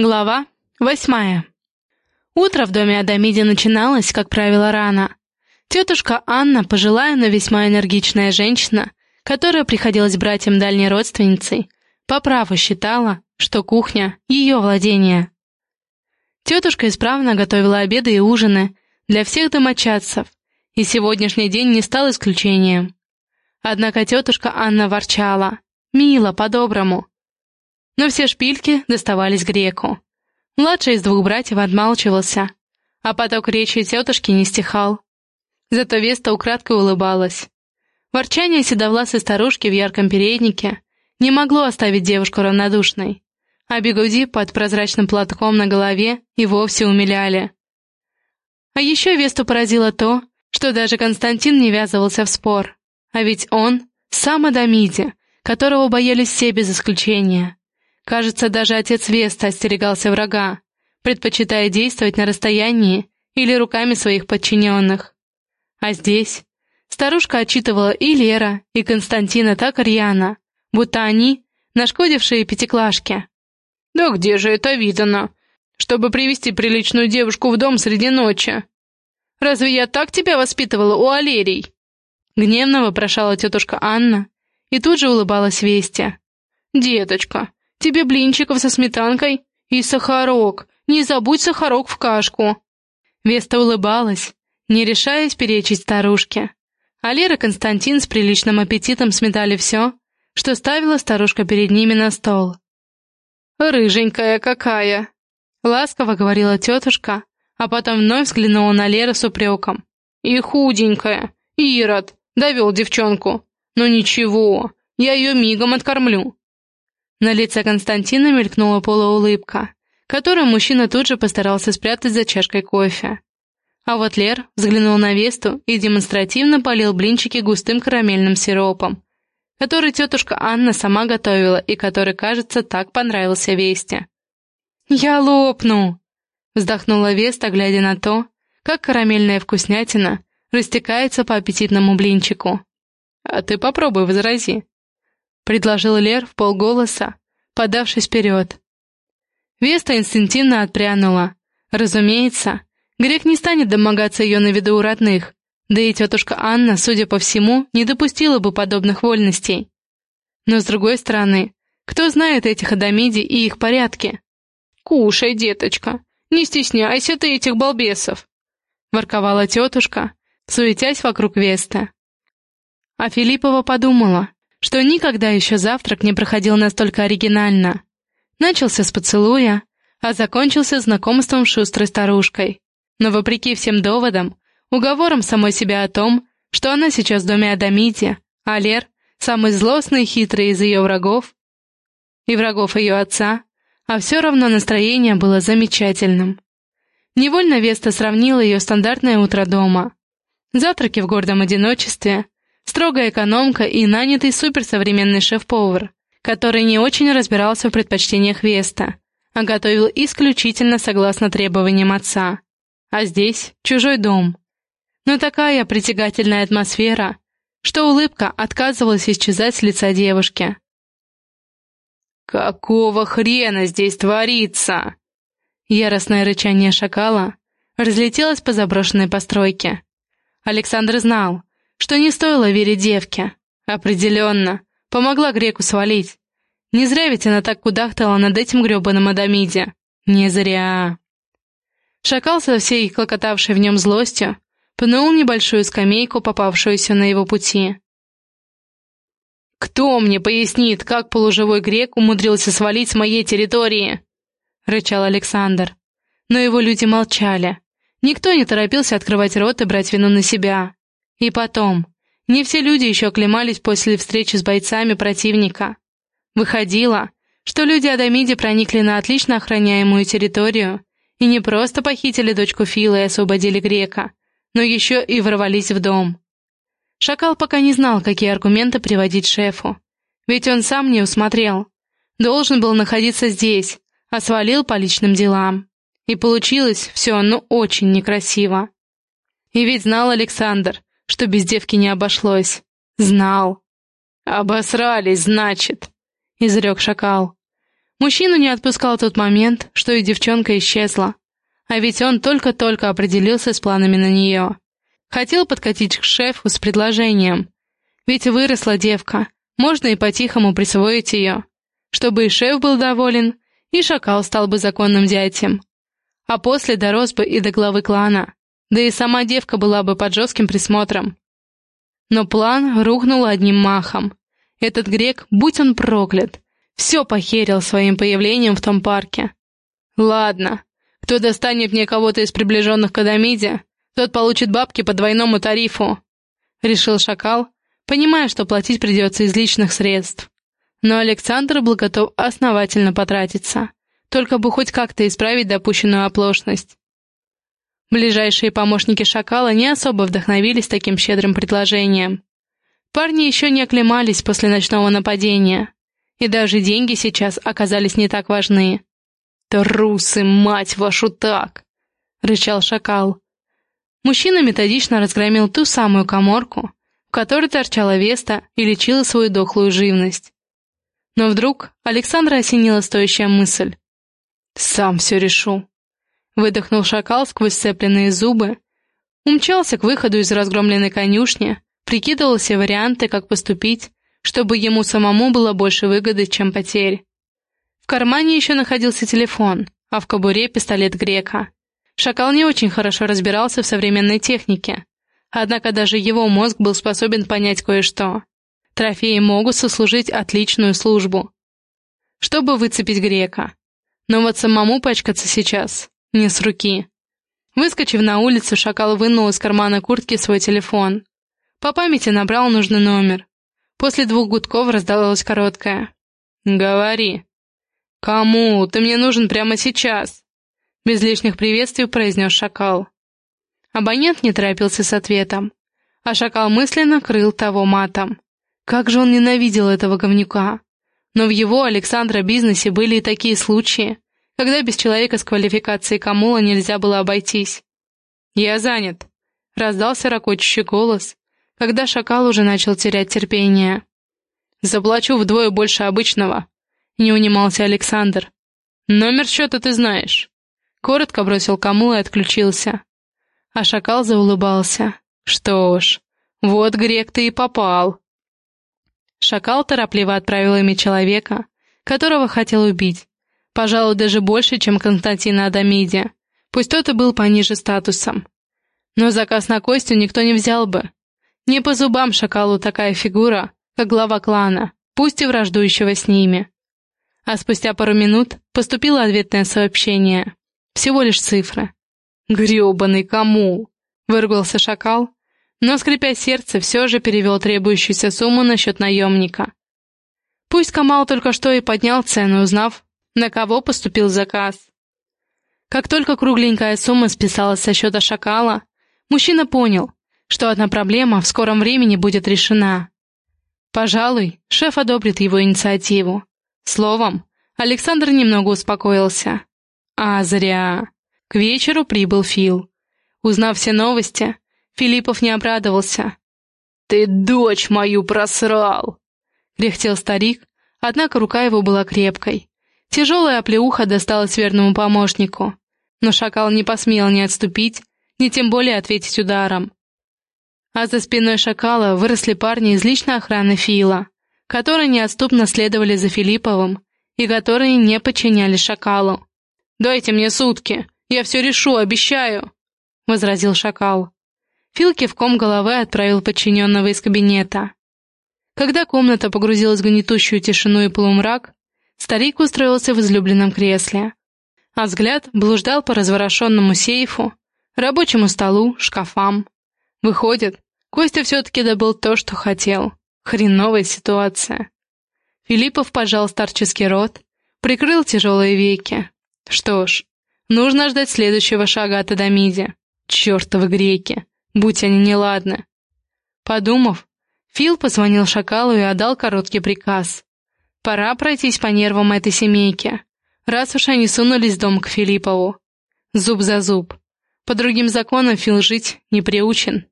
Глава восьмая. Утро в доме Адамиди начиналось, как правило, рано. Тетушка Анна, пожилая, но весьма энергичная женщина, которая приходилась братьям дальней родственницей, по праву считала, что кухня — ее владение. Тетушка исправно готовила обеды и ужины для всех домочадцев, и сегодняшний день не стал исключением. Однако тетушка Анна ворчала, мило, по-доброму, но все шпильки доставались греку. Младший из двух братьев отмалчивался, а поток речи тетушки не стихал. Зато Веста украдкой улыбалась. Ворчание седовласой старушки в ярком переднике не могло оставить девушку равнодушной, а бегуди под прозрачным платком на голове и вовсе умиляли. А еще Весту поразило то, что даже Константин не ввязывался в спор, а ведь он — сам Адамиди, которого боялись все без исключения. Кажется, даже отец Веста остерегался врага, предпочитая действовать на расстоянии или руками своих подчиненных. А здесь старушка отчитывала и Лера, и Константина так рьяно, будто они — нашкодившие пятиклашки. «Да где же это видано? Чтобы привести приличную девушку в дом среди ночи? Разве я так тебя воспитывала у Алерий?» Гневно вопрошала тетушка Анна и тут же улыбалась Весте. «Деточка, Тебе блинчиков со сметанкой и сахарок. Не забудь сахарок в кашку». Веста улыбалась, не решаясь перечить старушке. А Лера и Константин с приличным аппетитом сметали все, что ставила старушка перед ними на стол. «Рыженькая какая!» — ласково говорила тетушка, а потом вновь взглянула на Леру с упреком. «И худенькая! Ирод! Довел девчонку! Но ничего, я ее мигом откормлю!» На лице Константина мелькнула полуулыбка, которую мужчина тут же постарался спрятать за чашкой кофе. А вот Лер взглянул на Весту и демонстративно полил блинчики густым карамельным сиропом, который тетушка Анна сама готовила и который, кажется, так понравился Весте. «Я лопну!» — вздохнула Веста, глядя на то, как карамельная вкуснятина растекается по аппетитному блинчику. «А ты попробуй возрази», предложил Лер в полголоса, подавшись вперед. Веста инстинктивно отпрянула. Разумеется, грех не станет домогаться ее на виду у родных, да и тетушка Анна, судя по всему, не допустила бы подобных вольностей. Но с другой стороны, кто знает этих Адамиди и их порядки? «Кушай, деточка, не стесняйся ты этих балбесов!» — ворковала тетушка, суетясь вокруг Веста. А Филиппова подумала, что никогда еще завтрак не проходил настолько оригинально. Начался с поцелуя, а закончился знакомством с шустрой старушкой. Но вопреки всем доводам, уговорам самой себя о том, что она сейчас в доме Адамити, а Лер — самый злостный и хитрый из ее врагов, и врагов ее отца, а все равно настроение было замечательным. Невольно Веста сравнила ее стандартное утро дома. Завтраки в гордом одиночестве — строгая экономка и нанятый суперсовременный шеф-повар, который не очень разбирался в предпочтениях Веста, а готовил исключительно согласно требованиям отца. А здесь чужой дом. Но такая притягательная атмосфера, что улыбка отказывалась исчезать с лица девушки. «Какого хрена здесь творится?» Яростное рычание шакала разлетелось по заброшенной постройке. Александр знал, что не стоило верить девке. Определенно, помогла греку свалить. Не зря ведь она так кудахтала над этим гребаным Адамиде. Не зря. Шакал со всей клокотавшей в нем злостью пнул небольшую скамейку, попавшуюся на его пути. «Кто мне пояснит, как полуживой грек умудрился свалить с моей территории?» — рычал Александр. Но его люди молчали. Никто не торопился открывать рот и брать вину на себя. И потом, не все люди еще оклемались после встречи с бойцами противника. Выходило, что люди Адамиди проникли на отлично охраняемую территорию и не просто похитили дочку Фила и освободили грека, но еще и ворвались в дом. Шакал пока не знал, какие аргументы приводить шефу, ведь он сам не усмотрел. Должен был находиться здесь, а свалил по личным делам. И получилось все, ну, очень некрасиво. И ведь знал Александр, что без девки не обошлось. Знал. «Обосрались, значит», — изрек шакал. Мужчину не отпускал тот момент, что и девчонка исчезла. А ведь он только-только определился с планами на нее. Хотел подкатить к шефу с предложением. Ведь выросла девка, можно и по-тихому присвоить ее. Чтобы и шеф был доволен, и шакал стал бы законным дядем. А после дорос бы и до главы клана. Да и сама девка была бы под жестким присмотром. Но план рухнул одним махом. Этот грек, будь он проклят, все похерил своим появлением в том парке. Ладно, кто достанет мне кого-то из приближенных к Адамиде, тот получит бабки по двойному тарифу, — решил шакал, понимая, что платить придется из личных средств. Но Александр был готов основательно потратиться, только бы хоть как-то исправить допущенную оплошность. Ближайшие помощники шакала не особо вдохновились таким щедрым предложением. Парни еще не оклемались после ночного нападения, и даже деньги сейчас оказались не так важны. «Трусы, мать вашу, так!» — рычал шакал. Мужчина методично разгромил ту самую коморку, в которой торчала Веста и лечила свою дохлую живность. Но вдруг Александра осенила стоящая мысль. «Сам все решу». Выдохнул шакал сквозь сцепленные зубы, умчался к выходу из разгромленной конюшни, прикидывал все варианты, как поступить, чтобы ему самому было больше выгоды, чем потерь. В кармане еще находился телефон, а в кобуре пистолет Грека. Шакал не очень хорошо разбирался в современной технике, однако даже его мозг был способен понять кое-что. Трофеи могут сослужить отличную службу. Чтобы выцепить грека. Но вот самому пачкаться сейчас не с руки. Выскочив на улицу, шакал вынул из кармана куртки свой телефон. По памяти набрал нужный номер. После двух гудков раздалось короткое. «Говори». «Кому? Ты мне нужен прямо сейчас!» Без лишних приветствий произнес шакал. Абонент не торопился с ответом, а шакал мысленно крыл того матом. Как же он ненавидел этого говнюка. Но в его, Александра, бизнесе были и такие случаи, когда без человека с квалификацией Камула нельзя было обойтись. «Я занят», — раздался ракочущий голос, когда шакал уже начал терять терпение. «Заплачу вдвое больше обычного», — не унимался Александр. «Номер счета ты знаешь». Коротко бросил Камул и отключился. А шакал заулыбался. «Что ж, вот грек ты и попал». Шакал торопливо отправил ими человека, которого хотел убить. Пожалуй, даже больше, чем Константина Адамиди. Пусть тот и был пониже статусом. Но заказ на Костю никто не взял бы. Не по зубам шакалу такая фигура, как глава клана, пусть и враждующего с ними. А спустя пару минут поступило ответное сообщение. Всего лишь цифры. «Гребаный кому?» — выругался шакал, но, скрипя сердце, все же перевел требующуюся сумму на счет наемника. Пусть Камал только что и поднял цену, узнав, на кого поступил заказ. Как только кругленькая сумма списалась со счета шакала, мужчина понял, что одна проблема в скором времени будет решена. Пожалуй, шеф одобрит его инициативу. Словом, Александр немного успокоился. А зря. К вечеру прибыл Фил. Узнав все новости, Филиппов не обрадовался. «Ты дочь мою просрал!» — кряхтел старик, однако рука его была крепкой. Тяжелая оплеуха досталась верному помощнику, но шакал не посмел ни отступить, ни тем более ответить ударом. А за спиной шакала выросли парни из личной охраны Фила, которые неотступно следовали за Филипповым и которые не подчинялись шакалу. «Дайте мне сутки, я все решу, обещаю!» — возразил шакал. Фил кивком головы отправил подчиненного из кабинета. Когда комната погрузилась в гнетущую тишину и полумрак, старик устроился в излюбленном кресле, а взгляд блуждал по разворошенному сейфу, рабочему столу, шкафам. Выходит, Костя все-таки добыл то, что хотел. Хреновая ситуация. Филиппов пожал старческий рот, прикрыл тяжелые веки. Что ж, нужно ждать следующего шага от Адамиди. Чертовы греки будь они неладны. Подумав, Фил позвонил Шакалу и отдал короткий приказ. Пора пройтись по нервам этой семейки, раз уж они сунулись в дом к Филиппову. Зуб за зуб. По другим законам Фил жить не приучен.